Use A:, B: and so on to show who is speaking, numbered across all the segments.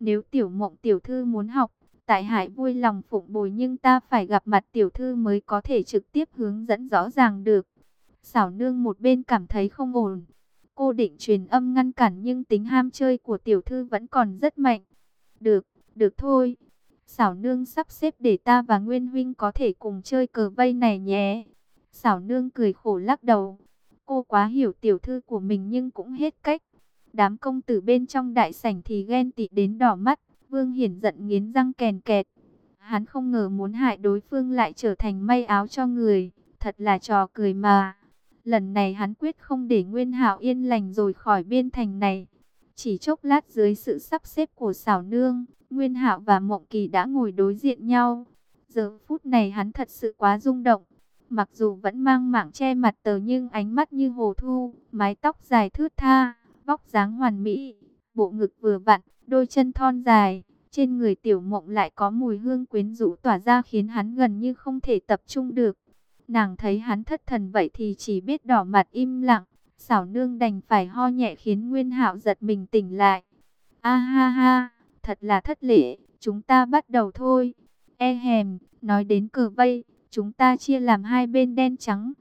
A: Nếu tiểu mộng tiểu thư muốn học, tại hải vui lòng phụng bồi nhưng ta phải gặp mặt tiểu thư mới có thể trực tiếp hướng dẫn rõ ràng được. Xảo nương một bên cảm thấy không ổn. Cô định truyền âm ngăn cản nhưng tính ham chơi của tiểu thư vẫn còn rất mạnh. Được, được thôi. Xảo nương sắp xếp để ta và Nguyên Huynh có thể cùng chơi cờ vây này nhé. Xảo nương cười khổ lắc đầu. Cô quá hiểu tiểu thư của mình nhưng cũng hết cách. Đám công tử bên trong đại sảnh thì ghen tị đến đỏ mắt. Vương Hiển giận nghiến răng kèn kẹt. Hắn không ngờ muốn hại đối phương lại trở thành may áo cho người. Thật là trò cười mà. Lần này hắn quyết không để Nguyên Hạo yên lành rồi khỏi biên thành này. Chỉ chốc lát dưới sự sắp xếp của xảo nương, Nguyên Hạo và Mộng Kỳ đã ngồi đối diện nhau. Giờ phút này hắn thật sự quá rung động. Mặc dù vẫn mang mạng che mặt tờ nhưng ánh mắt như hồ thu, mái tóc dài thướt tha, vóc dáng hoàn mỹ, bộ ngực vừa vặn, đôi chân thon dài. Trên người tiểu mộng lại có mùi hương quyến rũ tỏa ra khiến hắn gần như không thể tập trung được. Nàng thấy hắn thất thần vậy thì chỉ biết đỏ mặt im lặng. Xảo nương đành phải ho nhẹ khiến Nguyên Hạo giật mình tỉnh lại. A ha ha, thật là thất lễ, chúng ta bắt đầu thôi. E hèm, nói đến cờ vây, chúng ta chia làm hai bên đen trắng.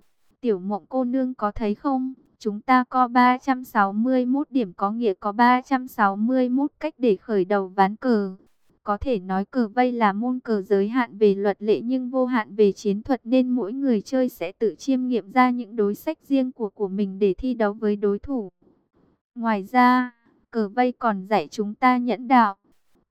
A: Tiểu mộng cô nương có thấy không? Chúng ta có 361 điểm có nghĩa có 361 cách để khởi đầu ván cờ. Có thể nói cờ vây là môn cờ giới hạn về luật lệ nhưng vô hạn về chiến thuật nên mỗi người chơi sẽ tự chiêm nghiệm ra những đối sách riêng của của mình để thi đấu với đối thủ. Ngoài ra, cờ vây còn dạy chúng ta nhẫn đạo,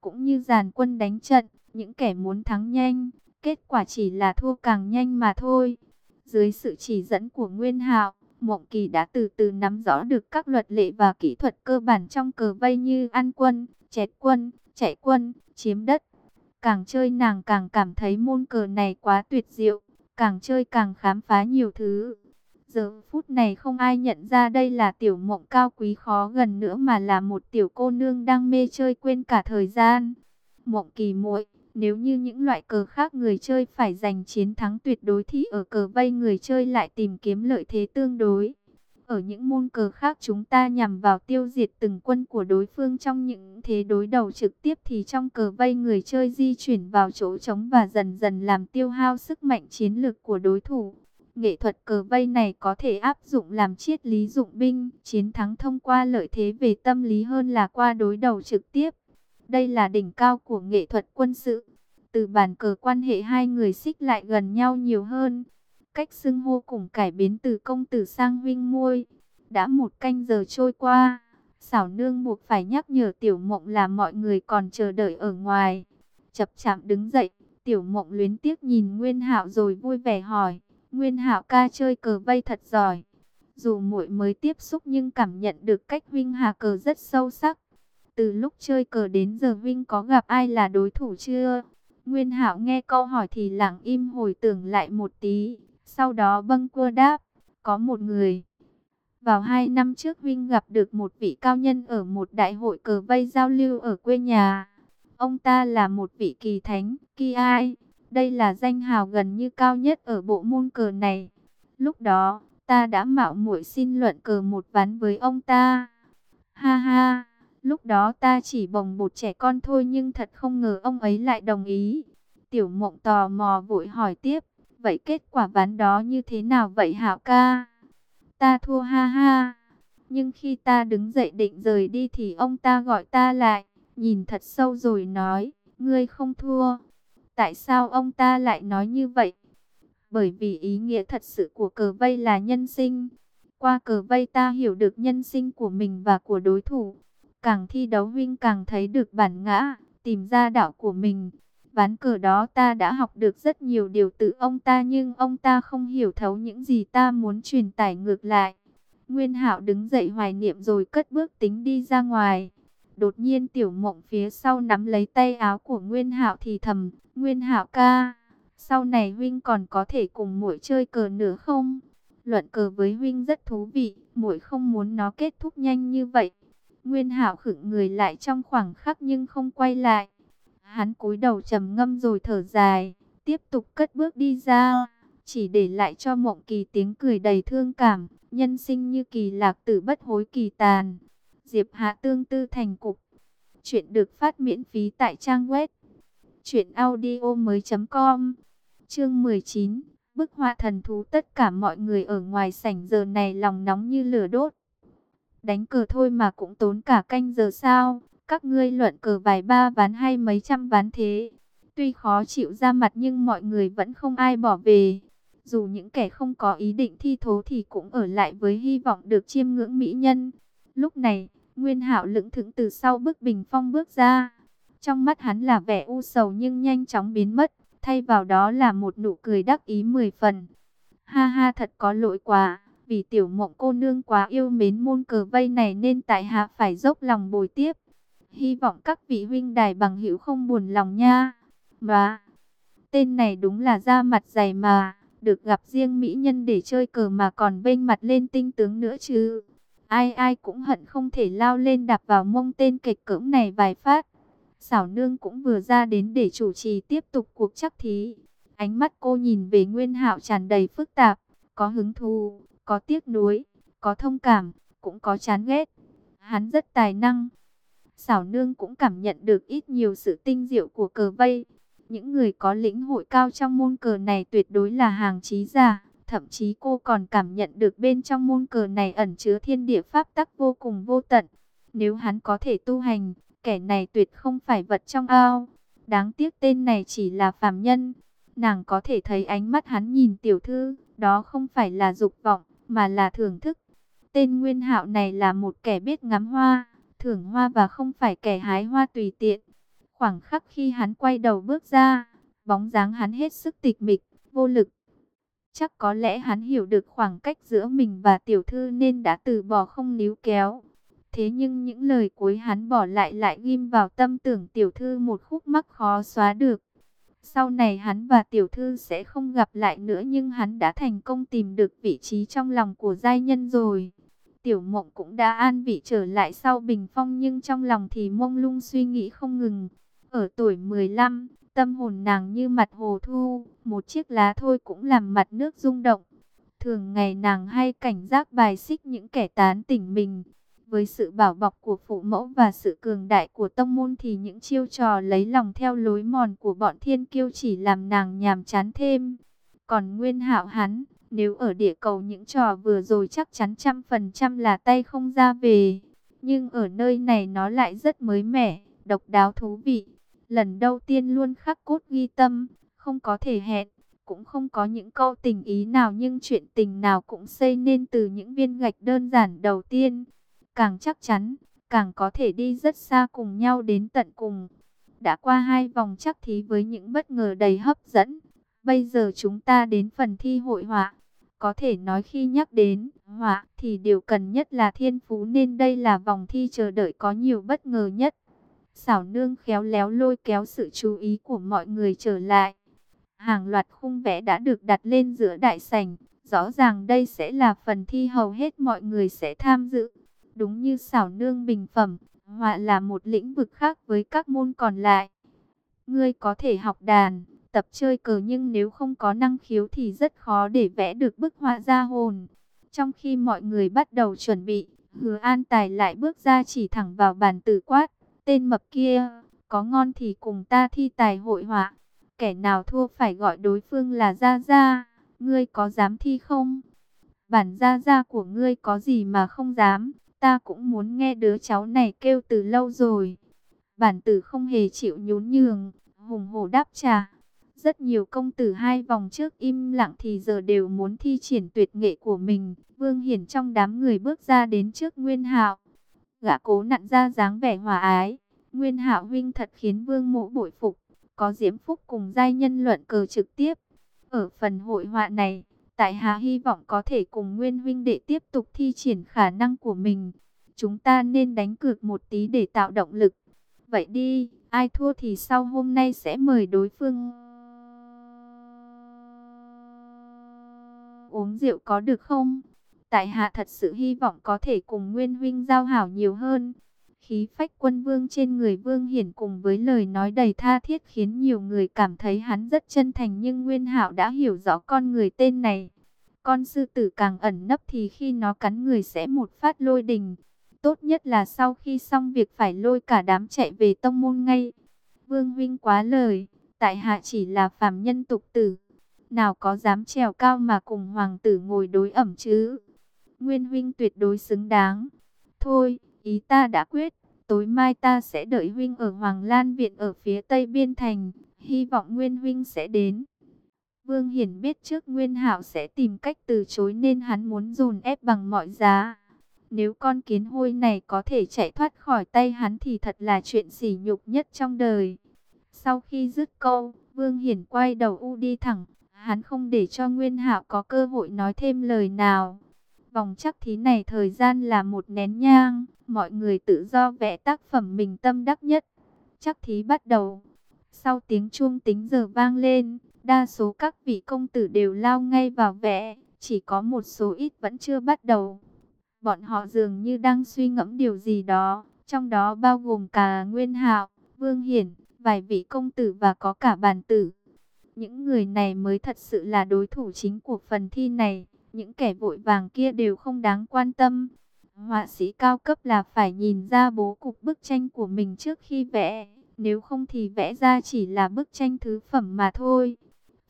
A: cũng như dàn quân đánh trận, những kẻ muốn thắng nhanh, kết quả chỉ là thua càng nhanh mà thôi. Dưới sự chỉ dẫn của Nguyên Hạo, Mộng Kỳ đã từ từ nắm rõ được các luật lệ và kỹ thuật cơ bản trong cờ vây như ăn quân, chẹt quân, chạy quân, chiếm đất. Càng chơi nàng càng cảm thấy môn cờ này quá tuyệt diệu, càng chơi càng khám phá nhiều thứ. Giờ phút này không ai nhận ra đây là tiểu mộng cao quý khó gần nữa mà là một tiểu cô nương đang mê chơi quên cả thời gian. Mộng kỳ muội nếu như những loại cờ khác người chơi phải giành chiến thắng tuyệt đối thì ở cờ vây người chơi lại tìm kiếm lợi thế tương đối. Ở những môn cờ khác chúng ta nhằm vào tiêu diệt từng quân của đối phương trong những thế đối đầu trực tiếp thì trong cờ vây người chơi di chuyển vào chỗ trống và dần dần làm tiêu hao sức mạnh chiến lược của đối thủ. Nghệ thuật cờ vây này có thể áp dụng làm triết lý dụng binh, chiến thắng thông qua lợi thế về tâm lý hơn là qua đối đầu trực tiếp. Đây là đỉnh cao của nghệ thuật quân sự. Từ bàn cờ quan hệ hai người xích lại gần nhau nhiều hơn. Cách xưng hô cùng cải biến từ công tử sang huynh muôi. Đã một canh giờ trôi qua. Xảo nương buộc phải nhắc nhở tiểu mộng là mọi người còn chờ đợi ở ngoài. Chập chạm đứng dậy, tiểu mộng luyến tiếc nhìn Nguyên Hạo rồi vui vẻ hỏi. Nguyên Hạo ca chơi cờ vây thật giỏi. Dù muội mới tiếp xúc nhưng cảm nhận được cách Vinh hà cờ rất sâu sắc. Từ lúc chơi cờ đến giờ Vinh có gặp ai là đối thủ chưa? Nguyên Hạo nghe câu hỏi thì lặng im hồi tưởng lại một tí. Sau đó bâng cua đáp, có một người. Vào hai năm trước Vinh gặp được một vị cao nhân ở một đại hội cờ vây giao lưu ở quê nhà. Ông ta là một vị kỳ thánh, kỳ ai. Đây là danh hào gần như cao nhất ở bộ môn cờ này. Lúc đó, ta đã mạo muội xin luận cờ một ván với ông ta. Ha ha, lúc đó ta chỉ bồng bột trẻ con thôi nhưng thật không ngờ ông ấy lại đồng ý. Tiểu mộng tò mò vội hỏi tiếp, vậy kết quả ván đó như thế nào vậy hảo ca? Ta thua ha ha. Nhưng khi ta đứng dậy định rời đi thì ông ta gọi ta lại, nhìn thật sâu rồi nói, ngươi không thua. Tại sao ông ta lại nói như vậy? Bởi vì ý nghĩa thật sự của cờ vây là nhân sinh. Qua cờ vây ta hiểu được nhân sinh của mình và của đối thủ. Càng thi đấu Vinh càng thấy được bản ngã, tìm ra đạo của mình. Ván cờ đó ta đã học được rất nhiều điều từ ông ta nhưng ông ta không hiểu thấu những gì ta muốn truyền tải ngược lại. Nguyên Hạo đứng dậy hoài niệm rồi cất bước tính đi ra ngoài. Đột nhiên tiểu mộng phía sau nắm lấy tay áo của Nguyên Hạo thì thầm, Nguyên Hạo ca, sau này huynh còn có thể cùng muội chơi cờ nữa không? Luận cờ với huynh rất thú vị, muội không muốn nó kết thúc nhanh như vậy. Nguyên Hạo khựng người lại trong khoảng khắc nhưng không quay lại. Hắn cúi đầu trầm ngâm rồi thở dài, tiếp tục cất bước đi ra, chỉ để lại cho Mộng Kỳ tiếng cười đầy thương cảm, nhân sinh như kỳ lạc tử bất hối kỳ tàn. Diệp Hạ tương tư thành cục. Chuyện được phát miễn phí tại trang web truyệnaudiomoi.com. Chương 19. Bức họa thần thú tất cả mọi người ở ngoài sảnh giờ này lòng nóng như lửa đốt. Đánh cờ thôi mà cũng tốn cả canh giờ sao? Các ngươi luận cờ vài ba ván hay mấy trăm ván thế? Tuy khó chịu ra mặt nhưng mọi người vẫn không ai bỏ về. Dù những kẻ không có ý định thi thố thì cũng ở lại với hy vọng được chiêm ngưỡng mỹ nhân. Lúc này, Nguyên Hạo lững thững từ sau bức bình phong bước ra. Trong mắt hắn là vẻ u sầu nhưng nhanh chóng biến mất, thay vào đó là một nụ cười đắc ý mười phần. Ha ha thật có lỗi quá, vì tiểu mộng cô nương quá yêu mến môn cờ vây này nên tại hạ phải dốc lòng bồi tiếp. Hy vọng các vị huynh đài bằng hữu không buồn lòng nha. Mà, tên này đúng là da mặt dày mà, được gặp riêng mỹ nhân để chơi cờ mà còn vênh mặt lên tinh tướng nữa chứ. Ai ai cũng hận không thể lao lên đạp vào mông tên kịch cỡm này vài phát. Xảo nương cũng vừa ra đến để chủ trì tiếp tục cuộc chắc thí. Ánh mắt cô nhìn về Nguyên Hạo tràn đầy phức tạp, có hứng thú, có tiếc nuối, có thông cảm, cũng có chán ghét. Hắn rất tài năng. Xảo nương cũng cảm nhận được ít nhiều sự tinh diệu của cờ vây. Những người có lĩnh hội cao trong môn cờ này tuyệt đối là hàng trí giả. Thậm chí cô còn cảm nhận được bên trong môn cờ này ẩn chứa thiên địa pháp tắc vô cùng vô tận. Nếu hắn có thể tu hành, kẻ này tuyệt không phải vật trong ao. Đáng tiếc tên này chỉ là phàm nhân. Nàng có thể thấy ánh mắt hắn nhìn tiểu thư, đó không phải là dục vọng, mà là thưởng thức. Tên Nguyên Hạo này là một kẻ biết ngắm hoa, thưởng hoa và không phải kẻ hái hoa tùy tiện. Khoảng khắc khi hắn quay đầu bước ra, bóng dáng hắn hết sức tịch mịch, vô lực. Chắc có lẽ hắn hiểu được khoảng cách giữa mình và tiểu thư nên đã từ bỏ không níu kéo. Thế nhưng những lời cuối hắn bỏ lại lại ghim vào tâm tưởng tiểu thư một khúc mắc khó xóa được. Sau này hắn và tiểu thư sẽ không gặp lại nữa nhưng hắn đã thành công tìm được vị trí trong lòng của giai nhân rồi. Tiểu mộng cũng đã an vị trở lại sau bình phong nhưng trong lòng thì mông lung suy nghĩ không ngừng. Ở tuổi 15, tâm hồn nàng như mặt hồ thu, một chiếc lá thôi cũng làm mặt nước rung động. Thường ngày nàng hay cảnh giác bài xích những kẻ tán tỉnh mình. Với sự bảo bọc của phụ mẫu và sự cường đại của tông môn thì những chiêu trò lấy lòng theo lối mòn của bọn thiên kiêu chỉ làm nàng nhàm chán thêm. Còn nguyên hạo hắn, nếu ở địa cầu những trò vừa rồi chắc chắn trăm phần trăm là tay không ra về. Nhưng ở nơi này nó lại rất mới mẻ, độc đáo thú vị. Lần đầu tiên luôn khắc cốt ghi tâm, không có thể hẹn, cũng không có những câu tình ý nào nhưng chuyện tình nào cũng xây nên từ những viên gạch đơn giản đầu tiên. Càng chắc chắn, càng có thể đi rất xa cùng nhau đến tận cùng. Đã qua hai vòng chắc thí với những bất ngờ đầy hấp dẫn. Bây giờ chúng ta đến phần thi hội họa. Có thể nói khi nhắc đến họa thì điều cần nhất là thiên phú nên đây là vòng thi chờ đợi có nhiều bất ngờ nhất. Xảo nương khéo léo lôi kéo sự chú ý của mọi người trở lại. Hàng loạt khung vẽ đã được đặt lên giữa đại sảnh. Rõ ràng đây sẽ là phần thi hầu hết mọi người sẽ tham dự. Đúng như xảo nương bình phẩm, họa là một lĩnh vực khác với các môn còn lại. Ngươi có thể học đàn, tập chơi cờ nhưng nếu không có năng khiếu thì rất khó để vẽ được bức họa ra hồn. Trong khi mọi người bắt đầu chuẩn bị, hứa an tài lại bước ra chỉ thẳng vào bàn tử quát. Tên mập kia, có ngon thì cùng ta thi tài hội họa. Kẻ nào thua phải gọi đối phương là Gia Gia. Ngươi có dám thi không? Bản Gia Gia của ngươi có gì mà không dám? Ta cũng muốn nghe đứa cháu này kêu từ lâu rồi. Bản tử không hề chịu nhún nhường, hùng hổ đáp trả. Rất nhiều công tử hai vòng trước im lặng thì giờ đều muốn thi triển tuyệt nghệ của mình. Vương Hiển trong đám người bước ra đến trước Nguyên Hạo. Gã cố nặn ra dáng vẻ hòa ái. Nguyên Hạo huynh thật khiến Vương Mộ bội phục. Có Diễm Phúc cùng giai nhân luận cờ trực tiếp. Ở phần hội họa này, Tại Hạ hy vọng có thể cùng Nguyên huynh đệ tiếp tục thi triển khả năng của mình. Chúng ta nên đánh cược một tí để tạo động lực. Vậy đi, ai thua thì sau hôm nay sẽ mời đối phương uống rượu có được không? Tại hạ thật sự hy vọng có thể cùng Nguyên huynh giao hảo nhiều hơn. Khí phách quân vương trên người vương hiển cùng với lời nói đầy tha thiết khiến nhiều người cảm thấy hắn rất chân thành nhưng Nguyên hạo đã hiểu rõ con người tên này. Con sư tử càng ẩn nấp thì khi nó cắn người sẽ một phát lôi đình. tốt nhất là sau khi xong việc phải lôi cả đám chạy về tông môn ngay. Vương huynh quá lời, tại hạ chỉ là phàm nhân tục tử, nào có dám trèo cao mà cùng hoàng tử ngồi đối ẩm chứ. Nguyên huynh tuyệt đối xứng đáng. Thôi, ý ta đã quyết, tối mai ta sẽ đợi huynh ở Hoàng Lan Viện ở phía tây biên thành, hy vọng Nguyên Huynh sẽ đến. Vương Hiển biết trước Nguyên Hạo sẽ tìm cách từ chối nên hắn muốn dồn ép bằng mọi giá. Nếu con kiến hôi này có thể chạy thoát khỏi tay hắn thì thật là chuyện sỉ nhục nhất trong đời. Sau khi dứt câu, Vương Hiển quay đầu u đi thẳng, hắn không để cho Nguyên Hạo có cơ hội nói thêm lời nào. Vòng chắc thí này thời gian là một nén nhang, mọi người tự do vẽ tác phẩm mình tâm đắc nhất. Chắc thí bắt đầu. Sau tiếng chuông tính giờ vang lên, đa số các vị công tử đều lao ngay vào vẽ, chỉ có một số ít vẫn chưa bắt đầu. Bọn họ dường như đang suy ngẫm điều gì đó, trong đó bao gồm cả Nguyên Hạo, Vương Hiển, vài vị công tử và có cả bàn tử. Những người này mới thật sự là đối thủ chính của phần thi này, những kẻ vội vàng kia đều không đáng quan tâm. Họa sĩ cao cấp là phải nhìn ra bố cục bức tranh của mình trước khi vẽ, nếu không thì vẽ ra chỉ là bức tranh thứ phẩm mà thôi.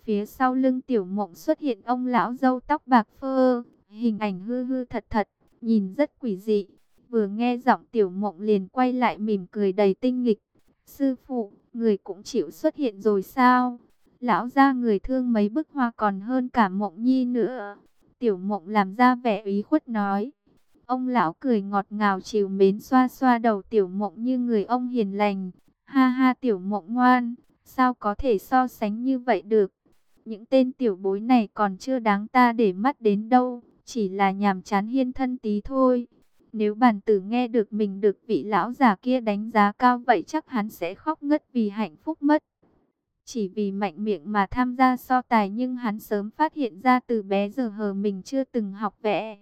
A: Phía sau lưng tiểu mộng xuất hiện ông lão dâu tóc bạc phơ, hình ảnh hư hư thật thật, nhìn rất quỷ dị. Vừa nghe giọng tiểu mộng liền quay lại mỉm cười đầy tinh nghịch. Sư phụ, người cũng chịu xuất hiện rồi sao? Lão ra người thương mấy bức hoa còn hơn cả mộng nhi nữa. Tiểu mộng làm ra vẻ ý khuất nói. Ông lão cười ngọt ngào chiều mến xoa xoa đầu tiểu mộng như người ông hiền lành. Ha ha tiểu mộng ngoan, sao có thể so sánh như vậy được? Những tên tiểu bối này còn chưa đáng ta để mắt đến đâu, chỉ là nhàm chán hiên thân tí thôi. Nếu bản tử nghe được mình được vị lão già kia đánh giá cao vậy chắc hắn sẽ khóc ngất vì hạnh phúc mất. Chỉ vì mạnh miệng mà tham gia so tài nhưng hắn sớm phát hiện ra từ bé giờ hờ mình chưa từng học vẽ.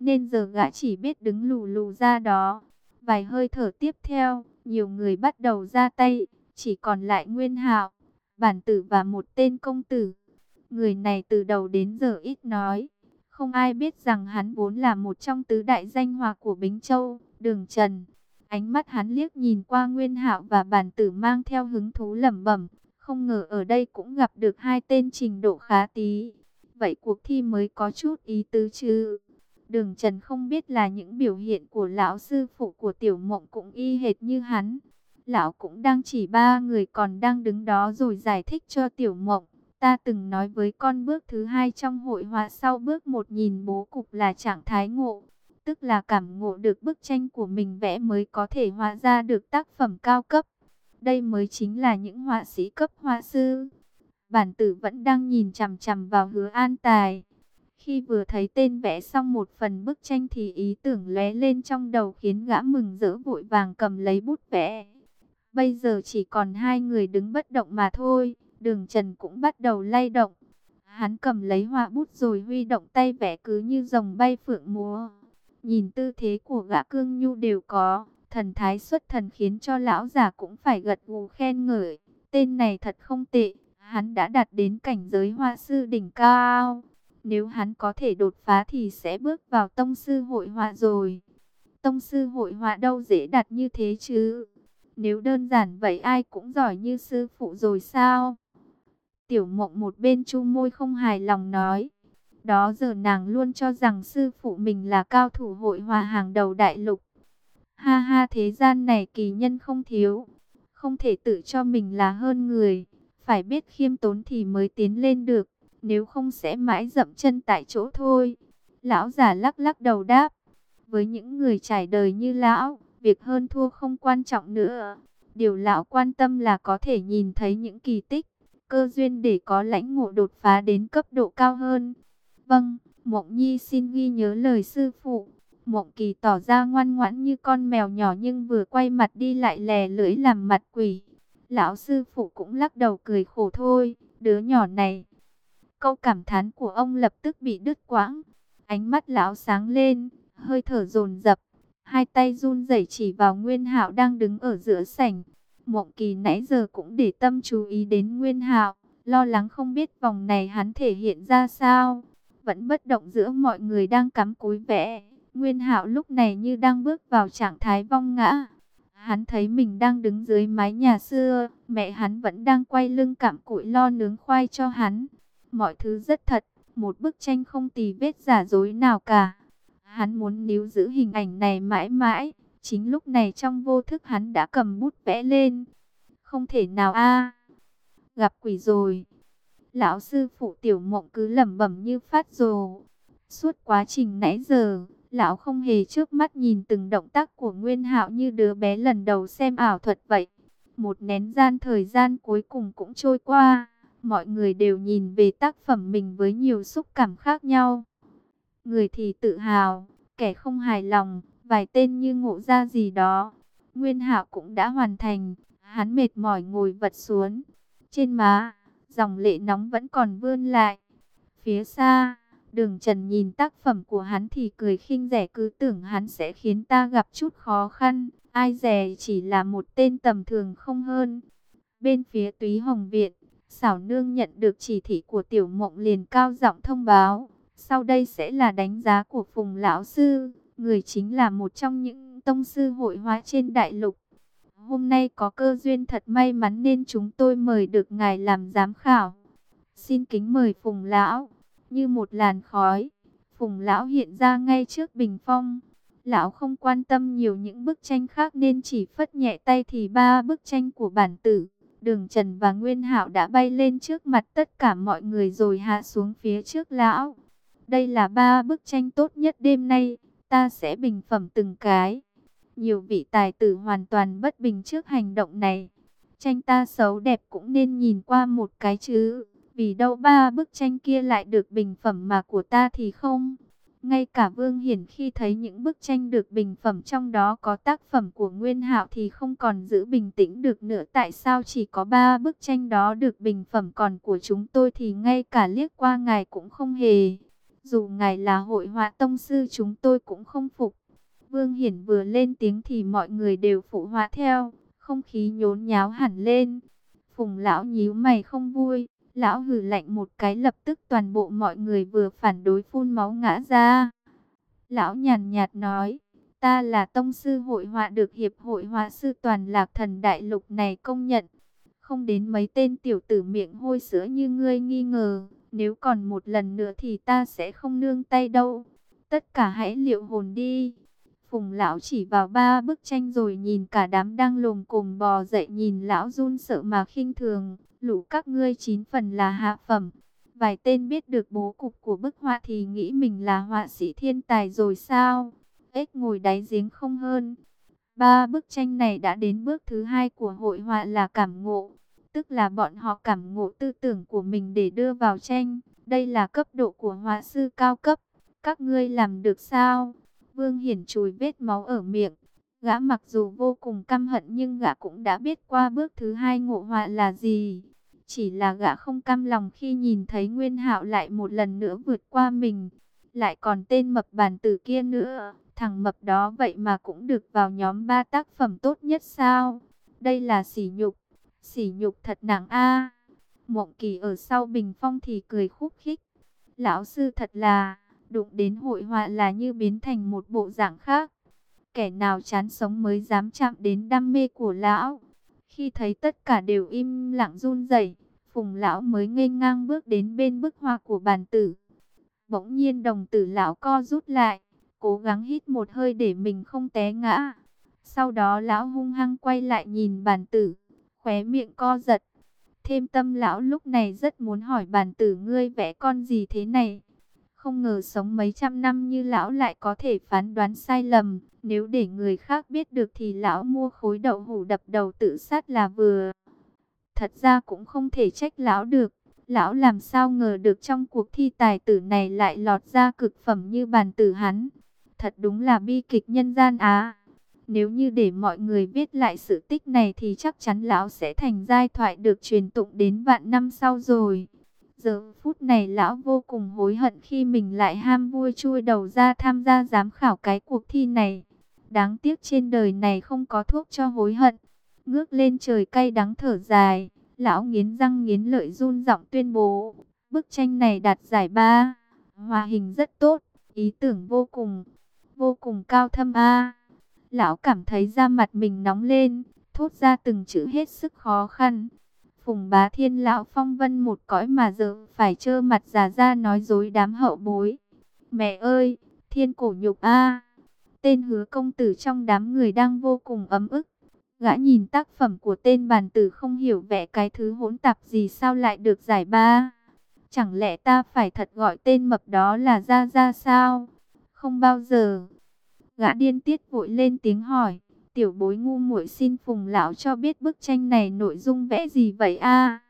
A: Nên giờ gã chỉ biết đứng lù lù ra đó. Vài hơi thở tiếp theo, nhiều người bắt đầu ra tay, chỉ còn lại Nguyên Hạo, bản tử và một tên công tử. Người này từ đầu đến giờ ít nói. Không ai biết rằng hắn vốn là một trong tứ đại danh hòa của Bính Châu, Đường Trần. Ánh mắt hắn liếc nhìn qua Nguyên Hạo và bản tử mang theo hứng thú lẩm bẩm, không ngờ ở đây cũng gặp được hai tên trình độ khá tí. Vậy cuộc thi mới có chút ý tứ chứ. Đường Trần không biết là những biểu hiện của lão sư phụ của tiểu mộng cũng y hệt như hắn. Lão cũng đang chỉ ba người còn đang đứng đó rồi giải thích cho tiểu mộng. Ta từng nói với con bước thứ hai trong hội họa sau bước một nhìn bố cục là trạng thái ngộ. Tức là cảm ngộ được bức tranh của mình vẽ mới có thể hóa ra được tác phẩm cao cấp. Đây mới chính là những họa sĩ cấp họa sư. Bản tử vẫn đang nhìn chằm chằm vào hứa an tài. Khi vừa thấy tên vẽ xong một phần bức tranh thì ý tưởng lóe lên trong đầu khiến gã mừng rỡ vội vàng cầm lấy bút vẽ. Bây giờ chỉ còn hai người đứng bất động mà thôi. Đường Trần cũng bắt đầu lay động. Hắn cầm lấy họa bút rồi huy động tay vẽ cứ như rồng bay phượng múa. Nhìn tư thế của gã cương nhu đều có, thần thái xuất thần khiến cho lão già cũng phải gật gù khen ngợi. Tên này thật không tệ, hắn đã đạt đến cảnh giới hoa sư đỉnh cao. Nếu hắn có thể đột phá thì sẽ bước vào tông sư hội họa rồi. Tông sư hội họa đâu dễ đạt như thế chứ. Nếu đơn giản vậy ai cũng giỏi như sư phụ rồi sao? Tiểu mộng một bên chu môi không hài lòng nói. Đó giờ nàng luôn cho rằng sư phụ mình là cao thủ hội hòa hàng đầu đại lục. Ha ha thế gian này kỳ nhân không thiếu. Không thể tự cho mình là hơn người. Phải biết khiêm tốn thì mới tiến lên được. Nếu không sẽ mãi dậm chân tại chỗ thôi. Lão già lắc lắc đầu đáp. Với những người trải đời như lão, việc hơn thua không quan trọng nữa. Điều lão quan tâm là có thể nhìn thấy những kỳ tích cơ duyên để có lãnh ngộ đột phá đến cấp độ cao hơn. Vâng, Mộng Nhi xin ghi nhớ lời sư phụ. Mộng Kỳ tỏ ra ngoan ngoãn như con mèo nhỏ nhưng vừa quay mặt đi lại lè lưỡi làm mặt quỷ. Lão sư phụ cũng lắc đầu cười khổ thôi, đứa nhỏ này. Câu cảm thán của ông lập tức bị đứt quãng. Ánh mắt lão sáng lên, hơi thở dồn dập, hai tay run rẩy chỉ vào Nguyên Hạo đang đứng ở giữa sảnh. Mộng kỳ nãy giờ cũng để tâm chú ý đến Nguyên Hạo, lo lắng không biết vòng này hắn thể hiện ra sao. Vẫn bất động giữa mọi người đang cắm cúi vẽ, Nguyên Hạo lúc này như đang bước vào trạng thái vong ngã. Hắn thấy mình đang đứng dưới mái nhà xưa, mẹ hắn vẫn đang quay lưng cặm cụi lo nướng khoai cho hắn. Mọi thứ rất thật, một bức tranh không tì vết giả dối nào cả. Hắn muốn níu giữ hình ảnh này mãi mãi. Chính lúc này trong vô thức hắn đã cầm bút vẽ lên. Không thể nào a Gặp quỷ rồi. Lão sư phụ tiểu mộng cứ lẩm bẩm như phát rồ. Suốt quá trình nãy giờ, lão không hề trước mắt nhìn từng động tác của Nguyên Hạo như đứa bé lần đầu xem ảo thuật vậy. Một nén gian thời gian cuối cùng cũng trôi qua, mọi người đều nhìn về tác phẩm mình với nhiều xúc cảm khác nhau. Người thì tự hào, kẻ không hài lòng, vài tên như ngộ ra gì đó. Nguyên Hạo cũng đã hoàn thành, hắn mệt mỏi ngồi vật xuống. Trên má, dòng lệ nóng vẫn còn vươn lại. Phía xa, đường Trần nhìn tác phẩm của hắn thì cười khinh rẻ cứ tưởng hắn sẽ khiến ta gặp chút khó khăn. Ai dè chỉ là một tên tầm thường không hơn. Bên phía túy hồng viện, xảo nương nhận được chỉ thị của tiểu mộng liền cao giọng thông báo. Sau đây sẽ là đánh giá của Phùng Lão Sư. Người chính là một trong những tông sư hội hóa trên đại lục. Hôm nay có cơ duyên thật may mắn nên chúng tôi mời được ngài làm giám khảo. Xin kính mời Phùng Lão. Như một làn khói, Phùng Lão hiện ra ngay trước bình phong. Lão không quan tâm nhiều những bức tranh khác nên chỉ phất nhẹ tay thì ba bức tranh của bản tử. Đường Trần và Nguyên Hạo đã bay lên trước mặt tất cả mọi người rồi hạ xuống phía trước lão. Đây là ba bức tranh tốt nhất đêm nay ta sẽ bình phẩm từng cái. Nhiều vị tài tử hoàn toàn bất bình trước hành động này. Tranh ta xấu đẹp cũng nên nhìn qua một cái chứ. Vì đâu ba bức tranh kia lại được bình phẩm mà của ta thì không. Ngay cả Vương Hiển khi thấy những bức tranh được bình phẩm trong đó có tác phẩm của Nguyên Hạo thì không còn giữ bình tĩnh được nữa. Tại sao chỉ có ba bức tranh đó được bình phẩm còn của chúng tôi thì ngay cả liếc qua ngài cũng không hề. Dù ngài là hội họa tông sư chúng tôi cũng không phục. Vương Hiển vừa lên tiếng thì mọi người đều phụ họa theo, không khí nhốn nháo hẳn lên. Phùng lão nhíu mày không vui, lão hử lạnh một cái lập tức toàn bộ mọi người vừa phản đối phun máu ngã ra. Lão nhàn nhạt nói, ta là tông sư hội họa được Hiệp hội họa sư toàn lạc thần đại lục này công nhận. Không đến mấy tên tiểu tử miệng hôi sữa như ngươi nghi ngờ. Nếu còn một lần nữa thì ta sẽ không nương tay đâu. Tất cả hãy liệu hồn đi. Phùng lão chỉ vào ba bức tranh rồi nhìn cả đám đang lồm cồm bò dậy nhìn lão run sợ mà khinh thường. Lũ các ngươi chín phần là hạ phẩm. Vài tên biết được bố cục của bức họa thì nghĩ mình là họa sĩ thiên tài rồi sao? Ếch ngồi đáy giếng không hơn. Ba bức tranh này đã đến bước thứ hai của hội họa là cảm ngộ tức là bọn họ cảm ngộ tư tưởng của mình để đưa vào tranh. Đây là cấp độ của họa sư cao cấp. Các ngươi làm được sao? Vương Hiển chùi vết máu ở miệng. Gã mặc dù vô cùng căm hận nhưng gã cũng đã biết qua bước thứ hai ngộ họa là gì. Chỉ là gã không cam lòng khi nhìn thấy Nguyên Hạo lại một lần nữa vượt qua mình. Lại còn tên mập bàn tử kia nữa. Thằng mập đó vậy mà cũng được vào nhóm ba tác phẩm tốt nhất sao? Đây là sỉ nhục sỉ nhục thật nặng a. Mộng Kỳ ở sau bình phong thì cười khúc khích. Lão sư thật là, đụng đến hội họa là như biến thành một bộ dạng khác. Kẻ nào chán sống mới dám chạm đến đam mê của lão. Khi thấy tất cả đều im lặng run rẩy, Phùng lão mới ngây ngang bước đến bên bức hoa của bàn tử. Bỗng nhiên đồng tử lão co rút lại, cố gắng hít một hơi để mình không té ngã. Sau đó lão hung hăng quay lại nhìn bàn tử khóe miệng co giật. Thêm tâm lão lúc này rất muốn hỏi bản tử ngươi vẽ con gì thế này. Không ngờ sống mấy trăm năm như lão lại có thể phán đoán sai lầm. Nếu để người khác biết được thì lão mua khối đậu hủ đập đầu tự sát là vừa. Thật ra cũng không thể trách lão được. Lão làm sao ngờ được trong cuộc thi tài tử này lại lọt ra cực phẩm như bàn tử hắn. Thật đúng là bi kịch nhân gian á. Nếu như để mọi người biết lại sự tích này thì chắc chắn lão sẽ thành giai thoại được truyền tụng đến vạn năm sau rồi. Giờ phút này lão vô cùng hối hận khi mình lại ham vui chui đầu ra tham gia giám khảo cái cuộc thi này. Đáng tiếc trên đời này không có thuốc cho hối hận. Ngước lên trời cay đắng thở dài, lão nghiến răng nghiến lợi run giọng tuyên bố. Bức tranh này đạt giải ba, hòa hình rất tốt, ý tưởng vô cùng vô cùng cao thâm a. Lão cảm thấy da mặt mình nóng lên, thốt ra từng chữ hết sức khó khăn. Phùng bá thiên lão phong vân một cõi mà giờ phải trơ mặt già ra nói dối đám hậu bối. Mẹ ơi, thiên cổ nhục a Tên hứa công tử trong đám người đang vô cùng ấm ức. Gã nhìn tác phẩm của tên bàn tử không hiểu vẽ cái thứ hỗn tạp gì sao lại được giải ba. Chẳng lẽ ta phải thật gọi tên mập đó là Gia Gia sao? Không bao giờ. Gã điên tiết vội lên tiếng hỏi. Tiểu bối ngu muội xin phùng lão cho biết bức tranh này nội dung vẽ gì vậy a?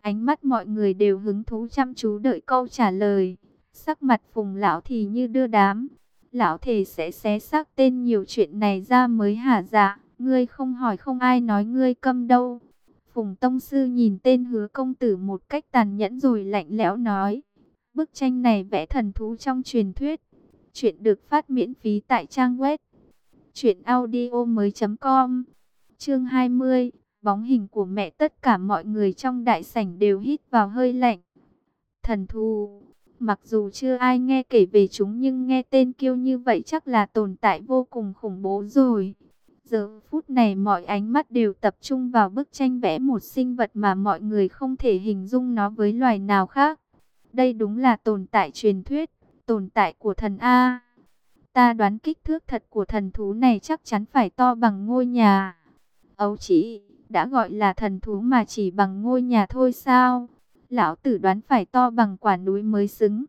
A: Ánh mắt mọi người đều hứng thú chăm chú đợi câu trả lời. Sắc mặt phùng lão thì như đưa đám. Lão thề sẽ xé xác tên nhiều chuyện này ra mới hả dạ. Ngươi không hỏi không ai nói ngươi câm đâu. Phùng Tông Sư nhìn tên hứa công tử một cách tàn nhẫn rồi lạnh lẽo nói. Bức tranh này vẽ thần thú trong truyền thuyết. Chuyện được phát miễn phí tại trang web. Chuyện audio mới com Chương 20 Bóng hình của mẹ tất cả mọi người trong đại sảnh đều hít vào hơi lạnh. Thần thú Mặc dù chưa ai nghe kể về chúng nhưng nghe tên kêu như vậy chắc là tồn tại vô cùng khủng bố rồi. Giờ phút này mọi ánh mắt đều tập trung vào bức tranh vẽ một sinh vật mà mọi người không thể hình dung nó với loài nào khác. Đây đúng là tồn tại truyền thuyết, tồn tại của thần A. Ta đoán kích thước thật của thần thú này chắc chắn phải to bằng ngôi nhà. Ấu chỉ, đã gọi là thần thú mà chỉ bằng ngôi nhà thôi sao? Lão tử đoán phải to bằng quả núi mới xứng.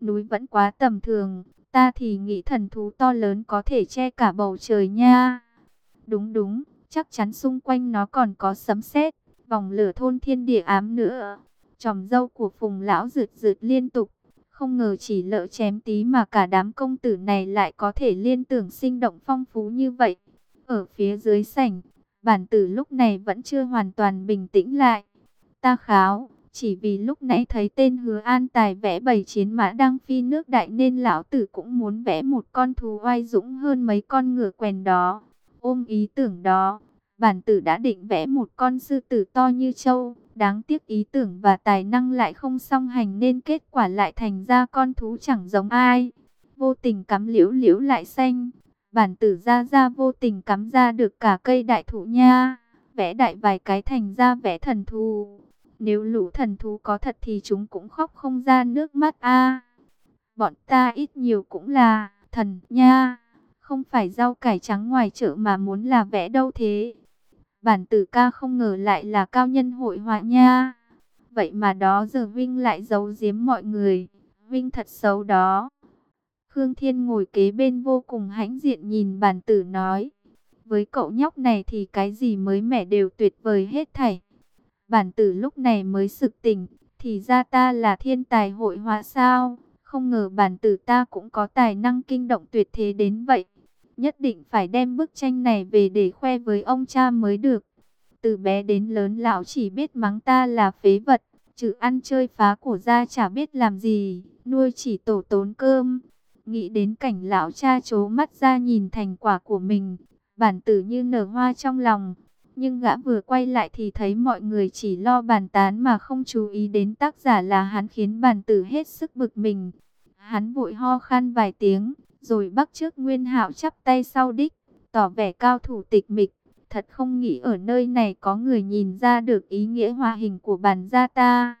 A: Núi vẫn quá tầm thường, ta thì nghĩ thần thú to lớn có thể che cả bầu trời nha. Đúng đúng, chắc chắn xung quanh nó còn có sấm sét, vòng lửa thôn thiên địa ám nữa. Chòm dâu của phùng lão rượt rượt liên tục. Không ngờ chỉ lỡ chém tí mà cả đám công tử này lại có thể liên tưởng sinh động phong phú như vậy. Ở phía dưới sảnh, bản tử lúc này vẫn chưa hoàn toàn bình tĩnh lại. Ta kháo, chỉ vì lúc nãy thấy tên hứa an tài vẽ bảy chiến mã đang phi nước đại nên lão tử cũng muốn vẽ một con thú oai dũng hơn mấy con ngựa quèn đó. Ôm ý tưởng đó, bản tử đã định vẽ một con sư tử to như trâu. Đáng tiếc ý tưởng và tài năng lại không song hành nên kết quả lại thành ra con thú chẳng giống ai. Vô tình cắm liễu liễu lại xanh. Bản tử ra ra vô tình cắm ra được cả cây đại thụ nha. Vẽ đại vài cái thành ra vẽ thần thú. Nếu lũ thần thú có thật thì chúng cũng khóc không ra nước mắt a. bọn ta ít nhiều cũng là thần nha. Không phải rau cải trắng ngoài chợ mà muốn là vẽ đâu thế. Bản tử ca không ngờ lại là cao nhân hội họa nha. Vậy mà đó giờ Vinh lại giấu giếm mọi người. Vinh thật xấu đó. Khương Thiên ngồi kế bên vô cùng hãnh diện nhìn bản tử nói. Với cậu nhóc này thì cái gì mới mẻ đều tuyệt vời hết thảy. Bản tử lúc này mới sực tỉnh. Thì ra ta là thiên tài hội họa sao? Không ngờ bản tử ta cũng có tài năng kinh động tuyệt thế đến vậy nhất định phải đem bức tranh này về để khoe với ông cha mới được. Từ bé đến lớn lão chỉ biết mắng ta là phế vật, chữ ăn chơi phá của ra chả biết làm gì, nuôi chỉ tổ tốn cơm. Nghĩ đến cảnh lão cha chố mắt ra nhìn thành quả của mình, bản tử như nở hoa trong lòng. Nhưng gã vừa quay lại thì thấy mọi người chỉ lo bàn tán mà không chú ý đến tác giả là hắn khiến bản tử hết sức bực mình. Hắn vội ho khan vài tiếng, rồi bắt trước Nguyên Hạo chắp tay sau đích, tỏ vẻ cao thủ tịch mịch. Thật không nghĩ ở nơi này có người nhìn ra được ý nghĩa hòa hình của bản gia ta.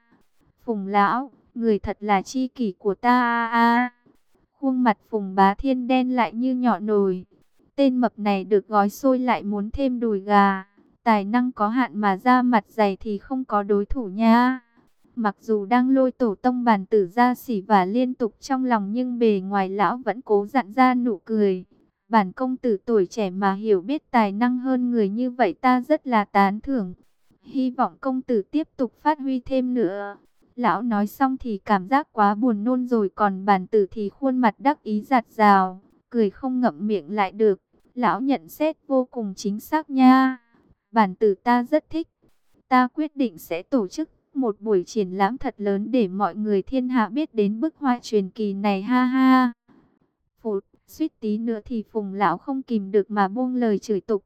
A: Phùng lão, người thật là chi kỷ của ta a a. Khuôn mặt Phùng Bá Thiên đen lại như nhỏ nồi. Tên mập này được gói xôi lại muốn thêm đùi gà. Tài năng có hạn mà ra mặt dày thì không có đối thủ nha. Mặc dù đang lôi tổ tông bàn tử ra xỉ và liên tục trong lòng nhưng bề ngoài lão vẫn cố dặn ra nụ cười. Bản công tử tuổi trẻ mà hiểu biết tài năng hơn người như vậy ta rất là tán thưởng. Hy vọng công tử tiếp tục phát huy thêm nữa. Lão nói xong thì cảm giác quá buồn nôn rồi còn bản tử thì khuôn mặt đắc ý giạt rào, cười không ngậm miệng lại được. Lão nhận xét vô cùng chính xác nha. Bản tử ta rất thích. Ta quyết định sẽ tổ chức một buổi triển lãm thật lớn để mọi người thiên hạ biết đến bức hoa truyền kỳ này ha ha. Phụt, suýt tí nữa thì phùng lão không kìm được mà buông lời chửi tục.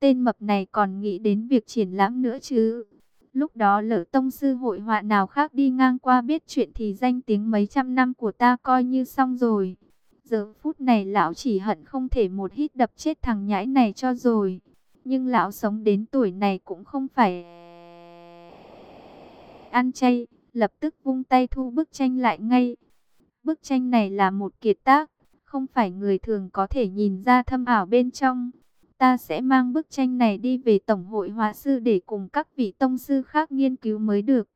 A: Tên mập này còn nghĩ đến việc triển lãm nữa chứ. Lúc đó lỡ tông sư hội họa nào khác đi ngang qua biết chuyện thì danh tiếng mấy trăm năm của ta coi như xong rồi. Giờ phút này lão chỉ hận không thể một hít đập chết thằng nhãi này cho rồi. Nhưng lão sống đến tuổi này cũng không phải ăn chay, lập tức vung tay thu bức tranh lại ngay. Bức tranh này là một kiệt tác, không phải người thường có thể nhìn ra thâm ảo bên trong. Ta sẽ mang bức tranh này đi về Tổng hội Hóa sư để cùng các vị tông sư khác nghiên cứu mới được.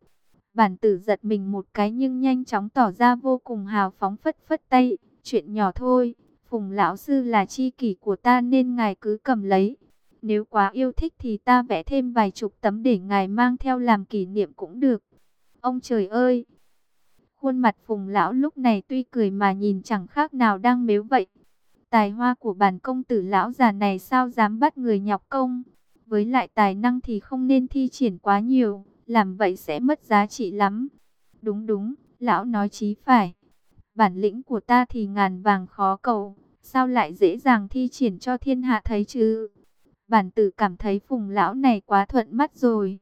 A: Bản tử giật mình một cái nhưng nhanh chóng tỏ ra vô cùng hào phóng phất phất tay. Chuyện nhỏ thôi, Phùng lão sư là chi kỷ của ta nên ngài cứ cầm lấy. Nếu quá yêu thích thì ta vẽ thêm vài chục tấm để ngài mang theo làm kỷ niệm cũng được. Ông trời ơi! Khuôn mặt phùng lão lúc này tuy cười mà nhìn chẳng khác nào đang mếu vậy. Tài hoa của bản công tử lão già này sao dám bắt người nhọc công. Với lại tài năng thì không nên thi triển quá nhiều, làm vậy sẽ mất giá trị lắm. Đúng đúng, lão nói chí phải. Bản lĩnh của ta thì ngàn vàng khó cầu, sao lại dễ dàng thi triển cho thiên hạ thấy chứ? Bản tử cảm thấy phùng lão này quá thuận mắt rồi.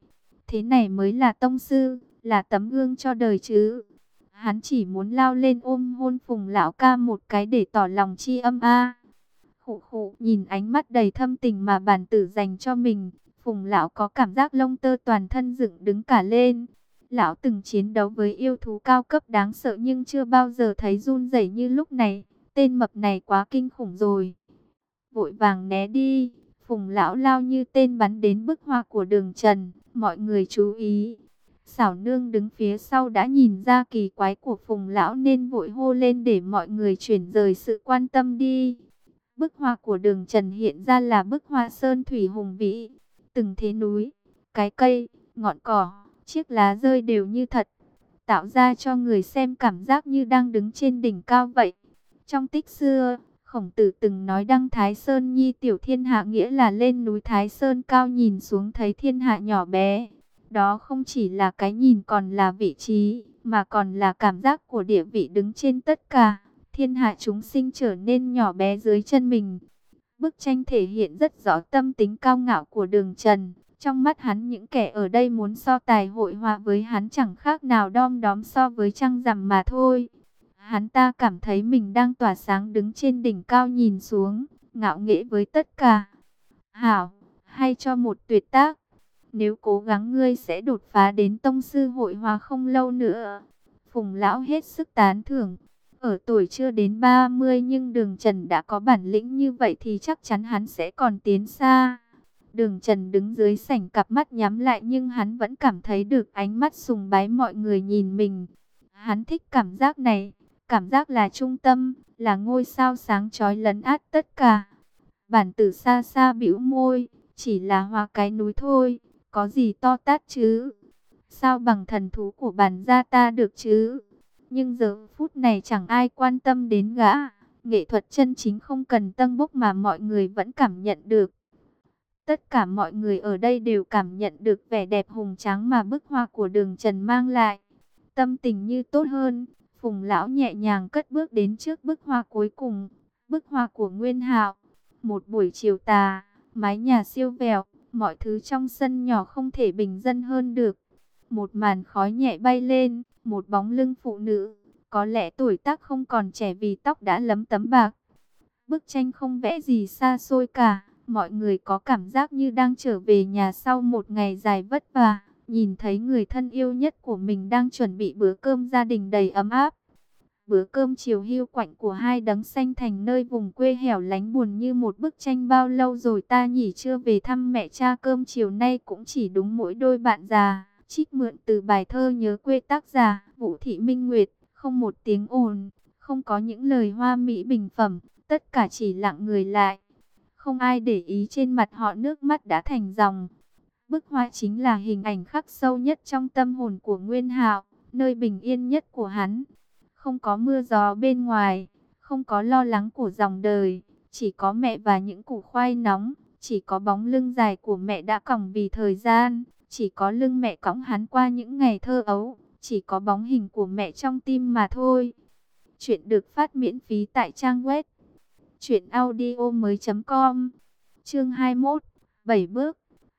A: Thế này mới là tông sư, là tấm gương cho đời chứ. Hắn chỉ muốn lao lên ôm hôn phùng lão ca một cái để tỏ lòng chi âm a. À. Khụ khụ nhìn ánh mắt đầy thâm tình mà bản tử dành cho mình. Phùng lão có cảm giác lông tơ toàn thân dựng đứng cả lên. Lão từng chiến đấu với yêu thú cao cấp đáng sợ nhưng chưa bao giờ thấy run rẩy như lúc này. Tên mập này quá kinh khủng rồi. Vội vàng né đi. Phùng lão lao như tên bắn đến bức hoa của đường trần. Mọi người chú ý. Xảo nương đứng phía sau đã nhìn ra kỳ quái của phùng lão nên vội hô lên để mọi người chuyển rời sự quan tâm đi. Bức hoa của đường Trần hiện ra là bức hoa sơn thủy hùng vĩ. Từng thế núi, cái cây, ngọn cỏ, chiếc lá rơi đều như thật. Tạo ra cho người xem cảm giác như đang đứng trên đỉnh cao vậy. Trong tích xưa, khổng tử từng nói đăng Thái Sơn nhi tiểu thiên hạ nghĩa là lên núi Thái Sơn cao nhìn xuống thấy thiên hạ nhỏ bé. Đó không chỉ là cái nhìn còn là vị trí, mà còn là cảm giác của địa vị đứng trên tất cả. Thiên hạ chúng sinh trở nên nhỏ bé dưới chân mình. Bức tranh thể hiện rất rõ tâm tính cao ngạo của đường Trần. Trong mắt hắn những kẻ ở đây muốn so tài hội họa với hắn chẳng khác nào đom đóm so với trăng rằm mà thôi. Hắn ta cảm thấy mình đang tỏa sáng đứng trên đỉnh cao nhìn xuống, ngạo nghễ với tất cả. Hảo, hay cho một tuyệt tác. Nếu cố gắng ngươi sẽ đột phá đến tông sư hội hòa không lâu nữa. Phùng lão hết sức tán thưởng. Ở tuổi chưa đến 30 nhưng đường Trần đã có bản lĩnh như vậy thì chắc chắn hắn sẽ còn tiến xa. Đường Trần đứng dưới sảnh cặp mắt nhắm lại nhưng hắn vẫn cảm thấy được ánh mắt sùng bái mọi người nhìn mình. Hắn thích cảm giác này, cảm giác là trung tâm, là ngôi sao sáng chói lấn át tất cả. Bản tử xa xa bĩu môi, chỉ là hoa cái núi thôi có gì to tát chứ? Sao bằng thần thú của bản gia ta được chứ? Nhưng giờ phút này chẳng ai quan tâm đến gã. Nghệ thuật chân chính không cần tăng bốc mà mọi người vẫn cảm nhận được. Tất cả mọi người ở đây đều cảm nhận được vẻ đẹp hùng tráng mà bức hoa của đường Trần mang lại. Tâm tình như tốt hơn, Phùng Lão nhẹ nhàng cất bước đến trước bức hoa cuối cùng, bức hoa của Nguyên Hạo. Một buổi chiều tà, mái nhà siêu vẹo, mọi thứ trong sân nhỏ không thể bình dân hơn được. Một màn khói nhẹ bay lên, một bóng lưng phụ nữ, có lẽ tuổi tác không còn trẻ vì tóc đã lấm tấm bạc. Bức tranh không vẽ gì xa xôi cả, mọi người có cảm giác như đang trở về nhà sau một ngày dài vất vả, nhìn thấy người thân yêu nhất của mình đang chuẩn bị bữa cơm gia đình đầy ấm áp. Bữa cơm chiều hưu quạnh của hai đấng xanh thành nơi vùng quê hẻo lánh buồn như một bức tranh bao lâu rồi ta nhỉ chưa về thăm mẹ cha cơm chiều nay cũng chỉ đúng mỗi đôi bạn già. Trích mượn từ bài thơ nhớ quê tác giả Vũ Thị Minh Nguyệt, không một tiếng ồn, không có những lời hoa mỹ bình phẩm, tất cả chỉ lặng người lại. Không ai để ý trên mặt họ nước mắt đã thành dòng. Bức hoa chính là hình ảnh khắc sâu nhất trong tâm hồn của Nguyên Hạo, nơi bình yên nhất của hắn. Không có mưa gió bên ngoài, không có lo lắng của dòng đời, chỉ có mẹ và những củ khoai nóng, chỉ có bóng lưng dài của mẹ đã còng vì thời gian, chỉ có lưng mẹ cõng hắn qua những ngày thơ ấu, chỉ có bóng hình của mẹ trong tim mà thôi. Chuyện được phát miễn phí tại trang web chuyệnaudiomoi.com Chương 21, 7 bước,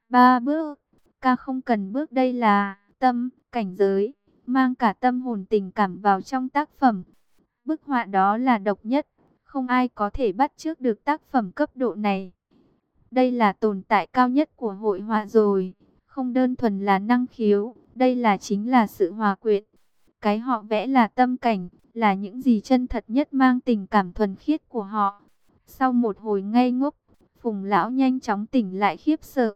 A: ba bước. Ca không cần bước đây là tâm, cảnh giới mang cả tâm hồn tình cảm vào trong tác phẩm. Bức họa đó là độc nhất, Không ai có thể bắt trước được tác phẩm cấp độ này. Đây là tồn tại cao nhất của hội họa rồi. Không đơn thuần là năng khiếu, đây là chính là sự hòa quyện. Cái họ vẽ là tâm cảnh, là những gì chân thật nhất mang tình cảm thuần khiết của họ. Sau một hồi ngây ngốc, Phùng lão nhanh chóng tỉnh lại khiếp sợ.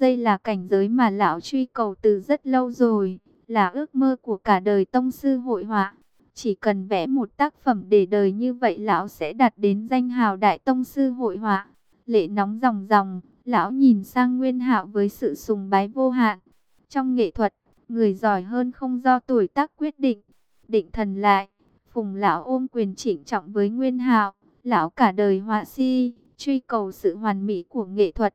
A: Đây là cảnh giới mà lão truy cầu từ rất lâu rồi, là ước mơ của cả đời tông sư hội họa. Chỉ cần vẽ một tác phẩm để đời như vậy lão sẽ đạt đến danh hào đại tông sư hội họa. Lệ nóng ròng ròng, lão nhìn sang Nguyên Hạo với sự sùng bái vô hạn. Trong nghệ thuật, người giỏi hơn không do tuổi tác quyết định. Định thần lại, Phùng lão ôm quyền chỉnh trọng với Nguyên Hạo, lão cả đời họa si, truy cầu sự hoàn mỹ của nghệ thuật.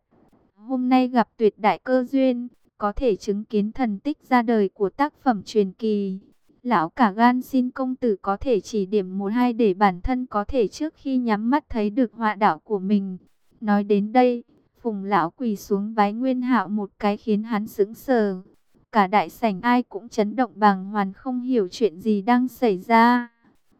A: Hôm nay gặp tuyệt đại cơ duyên, có thể chứng kiến thần tích ra đời của tác phẩm truyền kỳ. Lão cả gan xin công tử có thể chỉ điểm một hai để bản thân có thể trước khi nhắm mắt thấy được họa đảo của mình. Nói đến đây, Phùng lão quỳ xuống vái Nguyên Hạo một cái khiến hắn sững sờ. Cả đại sảnh ai cũng chấn động bàng hoàn không hiểu chuyện gì đang xảy ra.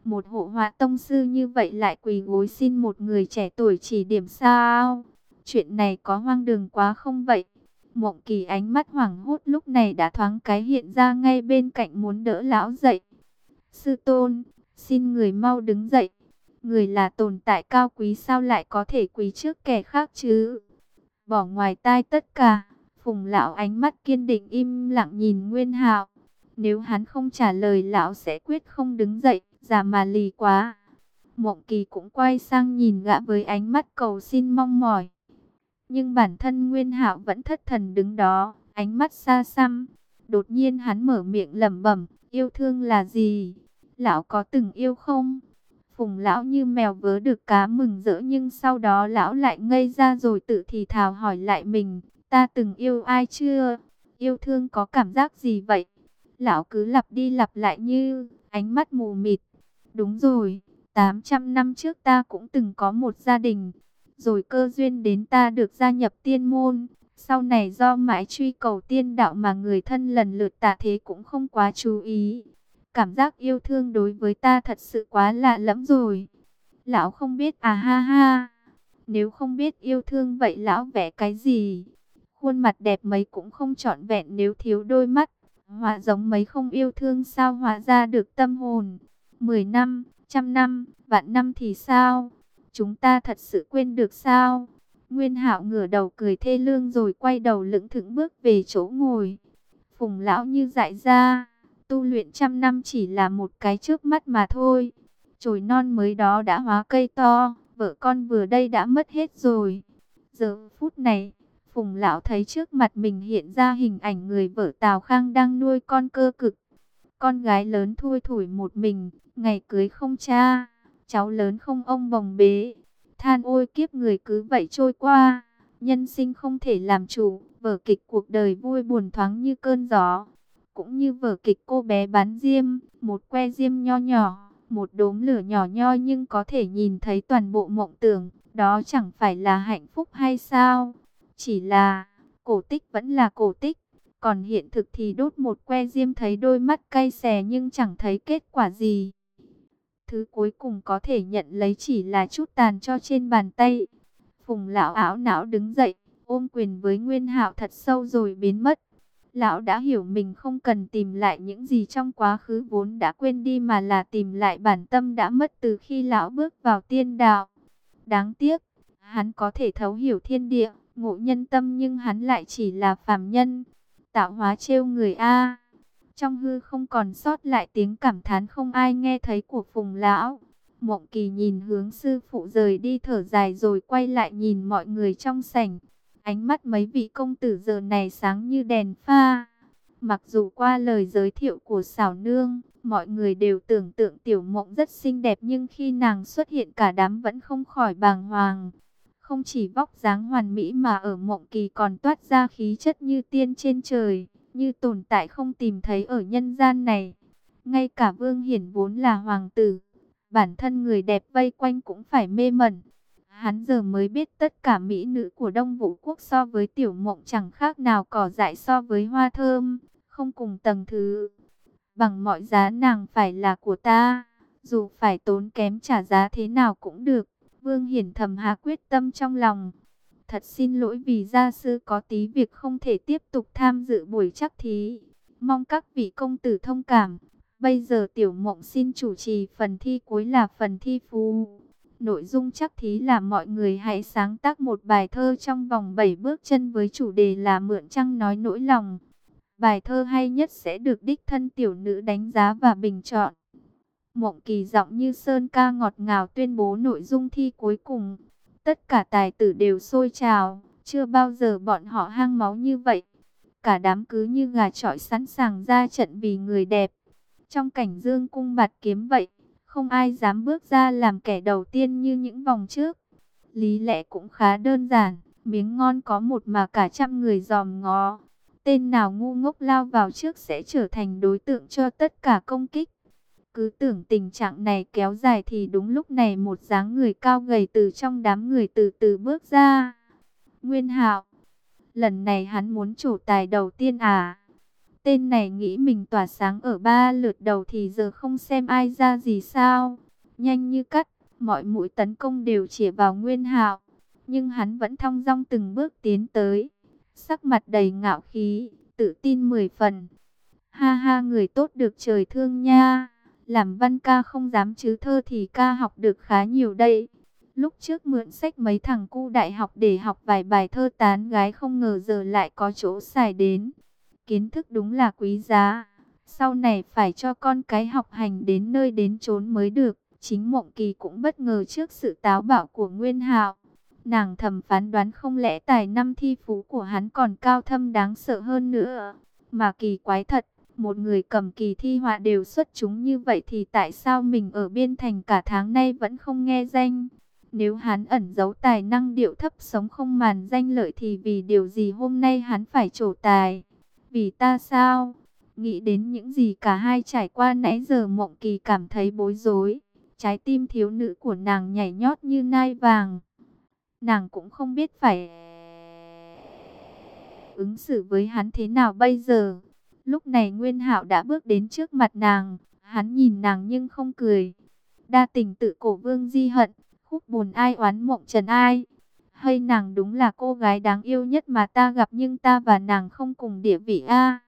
A: Một hộ họa tông sư như vậy lại quỳ gối xin một người trẻ tuổi chỉ điểm sao? Chuyện này có hoang đường quá không vậy? Mộng kỳ ánh mắt hoảng hốt lúc này đã thoáng cái hiện ra ngay bên cạnh muốn đỡ lão dậy. Sư tôn, xin người mau đứng dậy. Người là tồn tại cao quý sao lại có thể quý trước kẻ khác chứ? Bỏ ngoài tai tất cả, phùng lão ánh mắt kiên định im lặng nhìn Nguyên hạo Nếu hắn không trả lời lão sẽ quyết không đứng dậy, già mà lì quá. Mộng kỳ cũng quay sang nhìn gã với ánh mắt cầu xin mong mỏi. Nhưng bản thân Nguyên Hạo vẫn thất thần đứng đó, ánh mắt xa xăm. Đột nhiên hắn mở miệng lẩm bẩm, yêu thương là gì? Lão có từng yêu không? Phùng lão như mèo vớ được cá mừng rỡ nhưng sau đó lão lại ngây ra rồi tự thì thào hỏi lại mình, ta từng yêu ai chưa? Yêu thương có cảm giác gì vậy? Lão cứ lặp đi lặp lại như ánh mắt mù mịt. Đúng rồi, 800 năm trước ta cũng từng có một gia đình, rồi cơ duyên đến ta được gia nhập tiên môn. Sau này do mãi truy cầu tiên đạo mà người thân lần lượt tạ thế cũng không quá chú ý. Cảm giác yêu thương đối với ta thật sự quá lạ lẫm rồi. Lão không biết à ha ha. Nếu không biết yêu thương vậy lão vẽ cái gì? Khuôn mặt đẹp mấy cũng không trọn vẹn nếu thiếu đôi mắt. Họa giống mấy không yêu thương sao họa ra được tâm hồn. Mười năm, trăm năm, vạn năm thì sao? Chúng ta thật sự quên được sao? Nguyên hạo ngửa đầu cười thê lương rồi quay đầu lững thững bước về chỗ ngồi. Phùng lão như dại ra, tu luyện trăm năm chỉ là một cái trước mắt mà thôi. Chồi non mới đó đã hóa cây to, vợ con vừa đây đã mất hết rồi. Giờ phút này, Phùng lão thấy trước mặt mình hiện ra hình ảnh người vợ Tào Khang đang nuôi con cơ cực. Con gái lớn thui thủi một mình, ngày cưới không cha cháu lớn không ông bồng bế. Than ôi kiếp người cứ vậy trôi qua, nhân sinh không thể làm chủ, vở kịch cuộc đời vui buồn thoáng như cơn gió. Cũng như vở kịch cô bé bán diêm, một que diêm nho nhỏ, một đốm lửa nhỏ nhoi nhưng có thể nhìn thấy toàn bộ mộng tưởng, đó chẳng phải là hạnh phúc hay sao? Chỉ là, cổ tích vẫn là cổ tích, còn hiện thực thì đốt một que diêm thấy đôi mắt cay xè nhưng chẳng thấy kết quả gì. Thứ cuối cùng có thể nhận lấy chỉ là chút tàn cho trên bàn tay. Phùng lão áo não đứng dậy, ôm quyền với Nguyên Hạo thật sâu rồi biến mất. Lão đã hiểu mình không cần tìm lại những gì trong quá khứ vốn đã quên đi mà là tìm lại bản tâm đã mất từ khi lão bước vào tiên đạo. Đáng tiếc, hắn có thể thấu hiểu thiên địa, ngộ nhân tâm nhưng hắn lại chỉ là phàm nhân. Tạo hóa trêu người A. Trong hư không còn sót lại tiếng cảm thán không ai nghe thấy của phùng lão. Mộng kỳ nhìn hướng sư phụ rời đi thở dài rồi quay lại nhìn mọi người trong sảnh. Ánh mắt mấy vị công tử giờ này sáng như đèn pha. Mặc dù qua lời giới thiệu của xảo nương, mọi người đều tưởng tượng tiểu mộng rất xinh đẹp nhưng khi nàng xuất hiện cả đám vẫn không khỏi bàng hoàng. Không chỉ vóc dáng hoàn mỹ mà ở mộng kỳ còn toát ra khí chất như tiên trên trời như tồn tại không tìm thấy ở nhân gian này. Ngay cả Vương Hiển vốn là hoàng tử, bản thân người đẹp vây quanh cũng phải mê mẩn. Hắn giờ mới biết tất cả mỹ nữ của Đông Vũ Quốc so với tiểu mộng chẳng khác nào cỏ dại so với hoa thơm, không cùng tầng thứ. Bằng mọi giá nàng phải là của ta, Dù phải tốn kém trả giá thế nào cũng được. Vương Hiển thầm hạ quyết tâm trong lòng. Thật xin lỗi vì gia sư có tí việc không thể tiếp tục tham dự buổi chắc thí. Mong các vị công tử thông cảm. Bây giờ tiểu mộng xin chủ trì phần thi cuối là phần thi phú. Nội dung chắc thí là mọi người hãy sáng tác một bài thơ trong vòng 7 bước chân với chủ đề là mượn trăng nói nỗi lòng. Bài thơ hay nhất sẽ được đích thân tiểu nữ đánh giá và bình chọn. Mộng kỳ giọng như sơn ca ngọt ngào tuyên bố nội dung thi cuối cùng. Tất cả tài tử đều sôi trào, chưa bao giờ bọn họ hang máu như vậy. Cả đám cứ như gà trọi sẵn sàng ra trận vì người đẹp. Trong cảnh dương cung bạt kiếm vậy, không ai dám bước ra làm kẻ đầu tiên như những vòng trước. Lý lẽ cũng khá đơn giản, miếng ngon có một mà cả trăm người dòm ngó. Tên nào ngu ngốc lao vào trước sẽ trở thành đối tượng cho tất cả công kích. Cứ tưởng tình trạng này kéo dài thì đúng lúc này một dáng người cao gầy từ trong đám người từ từ bước ra. Nguyên Hạo, lần này hắn muốn chủ tài đầu tiên à? Tên này nghĩ mình tỏa sáng ở ba lượt đầu thì giờ không xem ai ra gì sao? Nhanh như cắt, mọi mũi tấn công đều chỉ vào Nguyên Hạo, nhưng hắn vẫn thong dong từng bước tiến tới, sắc mặt đầy ngạo khí, tự tin mười phần. Ha ha người tốt được trời thương nha. Làm văn ca không dám chứ thơ thì ca học được khá nhiều đây. Lúc trước mượn sách mấy thằng cu đại học để học vài bài thơ tán gái không ngờ giờ lại có chỗ xài đến. Kiến thức đúng là quý giá. Sau này phải cho con cái học hành đến nơi đến chốn mới được. Chính Mộng Kỳ cũng bất ngờ trước sự táo bạo của Nguyên Hạo. Nàng thầm phán đoán không lẽ tài năm thi phú của hắn còn cao thâm đáng sợ hơn nữa. Mà kỳ quái thật, một người cầm kỳ thi họa đều xuất chúng như vậy thì tại sao mình ở biên thành cả tháng nay vẫn không nghe danh? Nếu hắn ẩn giấu tài năng điệu thấp sống không màn danh lợi thì vì điều gì hôm nay hắn phải trổ tài? Vì ta sao? Nghĩ đến những gì cả hai trải qua nãy giờ mộng kỳ cảm thấy bối rối. Trái tim thiếu nữ của nàng nhảy nhót như nai vàng. Nàng cũng không biết phải ứng xử với hắn thế nào bây giờ. Lúc này Nguyên Hạo đã bước đến trước mặt nàng, hắn nhìn nàng nhưng không cười. Đa tình tự cổ vương di hận, khúc buồn ai oán mộng trần ai. Hay nàng đúng là cô gái đáng yêu nhất mà ta gặp nhưng ta và nàng không cùng địa vị a.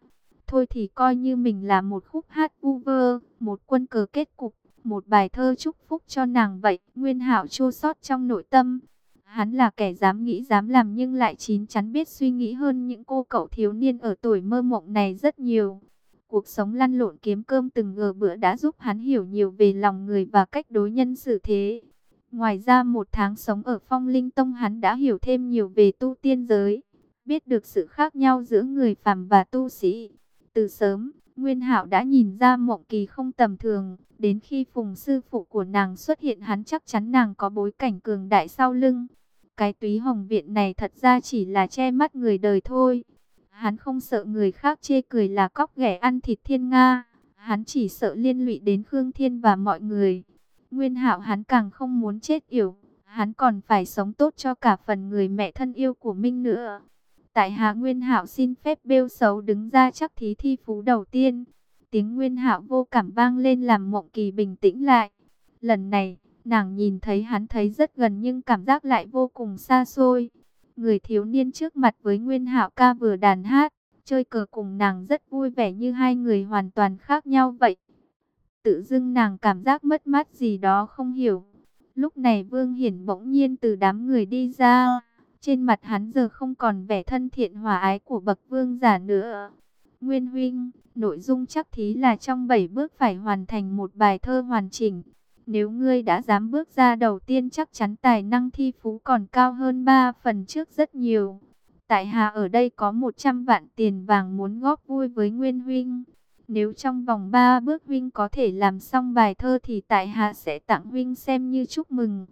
A: Thôi thì coi như mình là một khúc hát u vơ, một quân cờ kết cục, một bài thơ chúc phúc cho nàng vậy. Nguyên Hạo chua xót trong nội tâm. Hắn là kẻ dám nghĩ dám làm nhưng lại chín chắn biết suy nghĩ hơn những cô cậu thiếu niên ở tuổi mơ mộng này rất nhiều. Cuộc sống lăn lộn kiếm cơm từng ngờ bữa đã giúp hắn hiểu nhiều về lòng người và cách đối nhân xử thế. Ngoài ra một tháng sống ở phong linh tông hắn đã hiểu thêm nhiều về tu tiên giới, biết được sự khác nhau giữa người phàm và tu sĩ. Từ sớm, Nguyên Hạo đã nhìn ra mộng kỳ không tầm thường, đến khi phùng sư phụ của nàng xuất hiện hắn chắc chắn nàng có bối cảnh cường đại sau lưng. Cái túy hồng viện này thật ra chỉ là che mắt người đời thôi. Hắn không sợ người khác chê cười là cóc ghẻ ăn thịt thiên Nga. Hắn chỉ sợ liên lụy đến Khương Thiên và mọi người. Nguyên hạo hắn càng không muốn chết yểu. Hắn còn phải sống tốt cho cả phần người mẹ thân yêu của Minh nữa. Tại Hạ Nguyên Hạo xin phép bêu xấu đứng ra chắc thí thi phú đầu tiên. Tiếng Nguyên Hạo vô cảm vang lên làm Mộng Kỳ bình tĩnh lại. Lần này, Nàng nhìn thấy hắn thấy rất gần nhưng cảm giác lại vô cùng xa xôi. Người thiếu niên trước mặt với Nguyên Hạo ca vừa đàn hát, chơi cờ cùng nàng rất vui vẻ như hai người hoàn toàn khác nhau vậy. Tự dưng nàng cảm giác mất mát gì đó không hiểu. Lúc này Vương Hiển bỗng nhiên từ đám người đi ra. Trên mặt hắn giờ không còn vẻ thân thiện hòa ái của bậc vương giả nữa. Nguyên huynh, nội dung chắc thí là trong 7 bước phải hoàn thành một bài thơ hoàn chỉnh. Nếu ngươi đã dám bước ra đầu tiên chắc chắn tài năng thi phú còn cao hơn 3 phần trước rất nhiều. Tại hạ ở đây có 100 vạn tiền vàng muốn góp vui với Nguyên Huynh. Nếu trong vòng 3 bước Huynh có thể làm xong bài thơ thì tại hạ sẽ tặng Huynh xem như chúc mừng.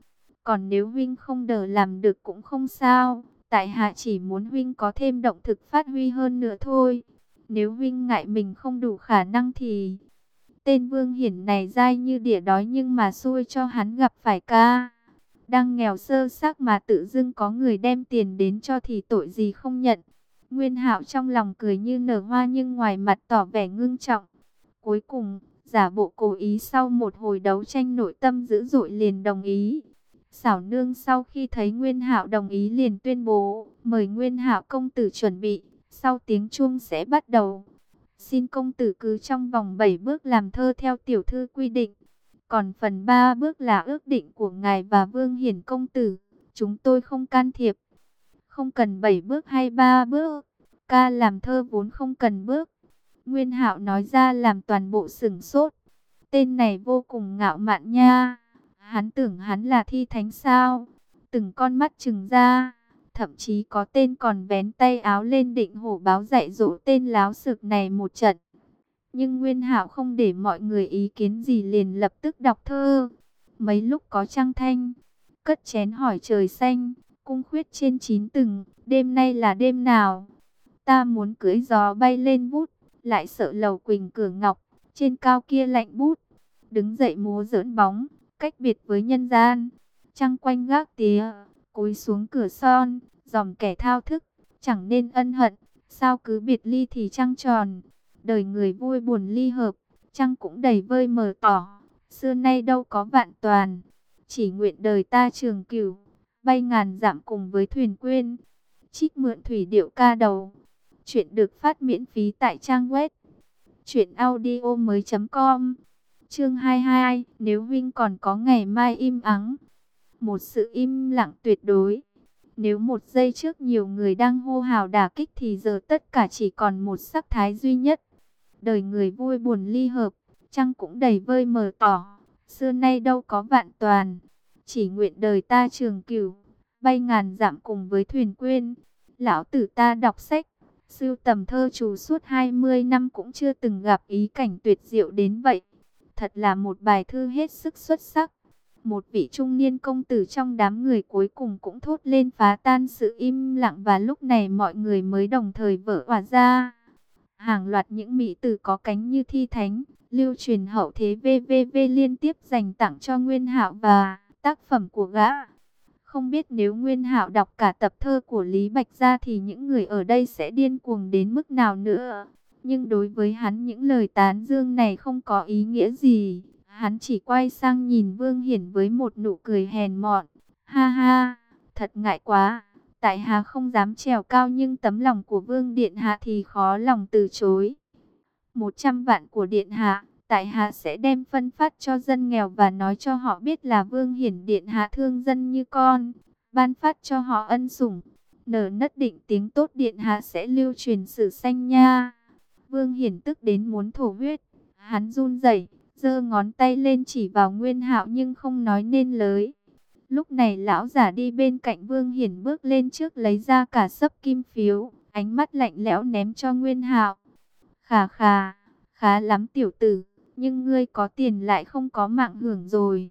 A: Còn nếu Huynh không đỡ làm được cũng không sao. Tại hạ chỉ muốn Huynh có thêm động thực phát huy hơn nữa thôi. Nếu Huynh ngại mình không đủ khả năng thì Tên Vương Hiển này dai như đỉa đói nhưng mà xui cho hắn gặp phải ca. Đang nghèo sơ xác mà tự dưng có người đem tiền đến cho thì tội gì không nhận. Nguyên Hạo trong lòng cười như nở hoa nhưng ngoài mặt tỏ vẻ ngưng trọng. Cuối cùng, giả bộ cố ý sau một hồi đấu tranh nội tâm dữ dội liền đồng ý. Xảo nương sau khi thấy Nguyên Hạo đồng ý liền tuyên bố, mời Nguyên Hạo công tử chuẩn bị, sau tiếng chuông sẽ bắt đầu. Xin công tử cứ trong vòng 7 bước làm thơ theo tiểu thư quy định. Còn phần 3 bước là ước định của ngài và Vương Hiển công tử, chúng tôi không can thiệp. Không cần 7 bước hay 3 bước, ca làm thơ vốn không cần bước. Nguyên Hạo nói ra làm toàn bộ sửng sốt. Tên này vô cùng ngạo mạn nha. Hắn tưởng hắn là thi thánh sao? Từng con mắt trừng ra, thậm chí có tên còn vén tay áo lên định hổ báo dạy dỗ tên láo sực này một trận. Nhưng Nguyên Hạo không để mọi người ý kiến gì liền lập tức đọc thơ. Mấy lúc có trăng thanh, cất chén hỏi trời xanh, cung khuyết trên chín tầng, đêm nay là đêm nào? Ta muốn cưới gió bay lên bút, lại sợ lầu quỳnh cửa ngọc, trên cao kia lạnh bút. Đứng dậy múa giỡn bóng, cách biệt với nhân gian. Trăng quanh gác tía, cúi xuống cửa son, dòm kẻ thao thức, chẳng nên ân hận, sao cứ biệt ly thì trăng tròn. Đời người vui buồn ly hợp, trăng cũng đầy vơi mờ tỏ, xưa nay đâu có vạn toàn. Chỉ nguyện đời ta trường cửu, bay ngàn dặm cùng với thuyền quên. Trích mượn thủy điệu ca đầu. Chuyện được phát miễn phí tại trang web truyệnaudio mới.com Chương 22, nếu Vinh còn có ngày mai im ắng. Một sự im lặng tuyệt đối. Nếu một giây trước nhiều người đang hô hào đả kích thì giờ tất cả chỉ còn một sắc thái duy nhất. Đời người vui buồn ly hợp, trăng cũng đầy vơi mờ tỏ. Xưa nay đâu có vạn toàn, chỉ nguyện đời ta trường cửu, bay ngàn dặm cùng với thuyền quên. Lão tử ta đọc sách, sưu tầm thơ trù suốt 20 năm cũng chưa từng gặp ý cảnh tuyệt diệu đến vậy. Thật là một bài thư hết sức xuất sắc. Một vị trung niên công tử trong đám người cuối cùng cũng thốt lên phá tan sự im lặng và lúc này mọi người mới đồng thời vỡ hòa ra. Hàng loạt những mỹ tử có cánh như thi thánh, lưu truyền hậu thế VVV liên tiếp dành tặng cho Nguyên Hạo và tác phẩm của gã. Không biết nếu Nguyên Hạo đọc cả tập thơ của Lý Bạch ra thì những người ở đây sẽ điên cuồng đến mức nào nữa. Nhưng đối với hắn những lời tán dương này không có ý nghĩa gì. Hắn chỉ quay sang nhìn Vương Hiển với một nụ cười hèn mọn. Ha ha, thật ngại quá. Tại Hà không dám trèo cao nhưng tấm lòng của Vương Điện Hạ thì khó lòng từ chối. Một trăm vạn của Điện Hạ, Tại Hạ sẽ đem phân phát cho dân nghèo và nói cho họ biết là Vương Hiển Điện Hạ thương dân như con. Ban phát cho họ ân sủng. Nở nất định tiếng tốt Điện Hạ sẽ lưu truyền sử xanh nha. Vương Hiển tức đến muốn thổ huyết. Hắn run rẩy, giơ ngón tay lên chỉ vào Nguyên Hạo nhưng không nói nên lời. Lúc này lão giả đi bên cạnh Vương Hiển bước lên trước lấy ra cả sấp kim phiếu, ánh mắt lạnh lẽo ném cho Nguyên Hạo. Khà khà, khá lắm tiểu tử, nhưng ngươi có tiền lại không có mạng hưởng rồi.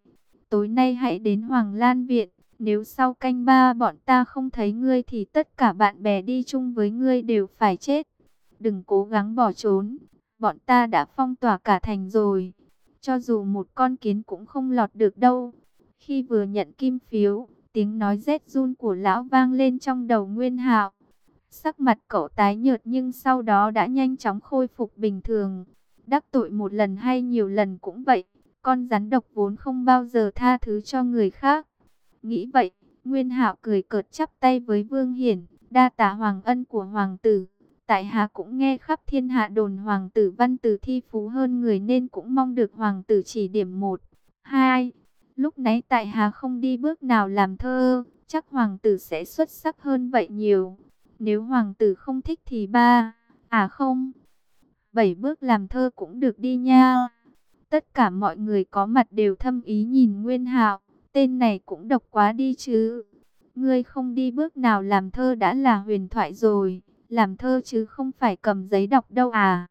A: Tối nay hãy đến Hoàng Lan Viện, nếu sau canh ba bọn ta không thấy ngươi thì tất cả bạn bè đi chung với ngươi đều phải chết. Đừng cố gắng bỏ trốn, bọn ta đã phong tỏa cả thành rồi. Cho dù một con kiến cũng không lọt được đâu. Khi vừa nhận kim phiếu, tiếng nói rét run của lão vang lên trong đầu Nguyên Hạo. Sắc mặt cậu tái nhợt nhưng sau đó đã nhanh chóng khôi phục bình thường. Đắc tội một lần hay nhiều lần cũng vậy, con rắn độc vốn không bao giờ tha thứ cho người khác. Nghĩ vậy, Nguyên Hạo cười cợt chắp tay với Vương Hiển, đa tạ hoàng ân của hoàng tử. Tại hạ cũng nghe khắp thiên hạ đồn hoàng tử văn tử thi phú hơn người nên cũng mong được hoàng tử chỉ điểm một. Hai, lúc nãy tại hạ không đi bước nào làm thơ, chắc hoàng tử sẽ xuất sắc hơn vậy nhiều. Nếu hoàng tử không thích thì ba, à không, bảy bước làm thơ cũng được đi nha. Tất cả mọi người có mặt đều thâm ý nhìn Nguyên Hạo, tên này cũng độc quá đi chứ. Ngươi không đi bước nào làm thơ đã là huyền thoại rồi, làm thơ chứ không phải cầm giấy đọc đâu à.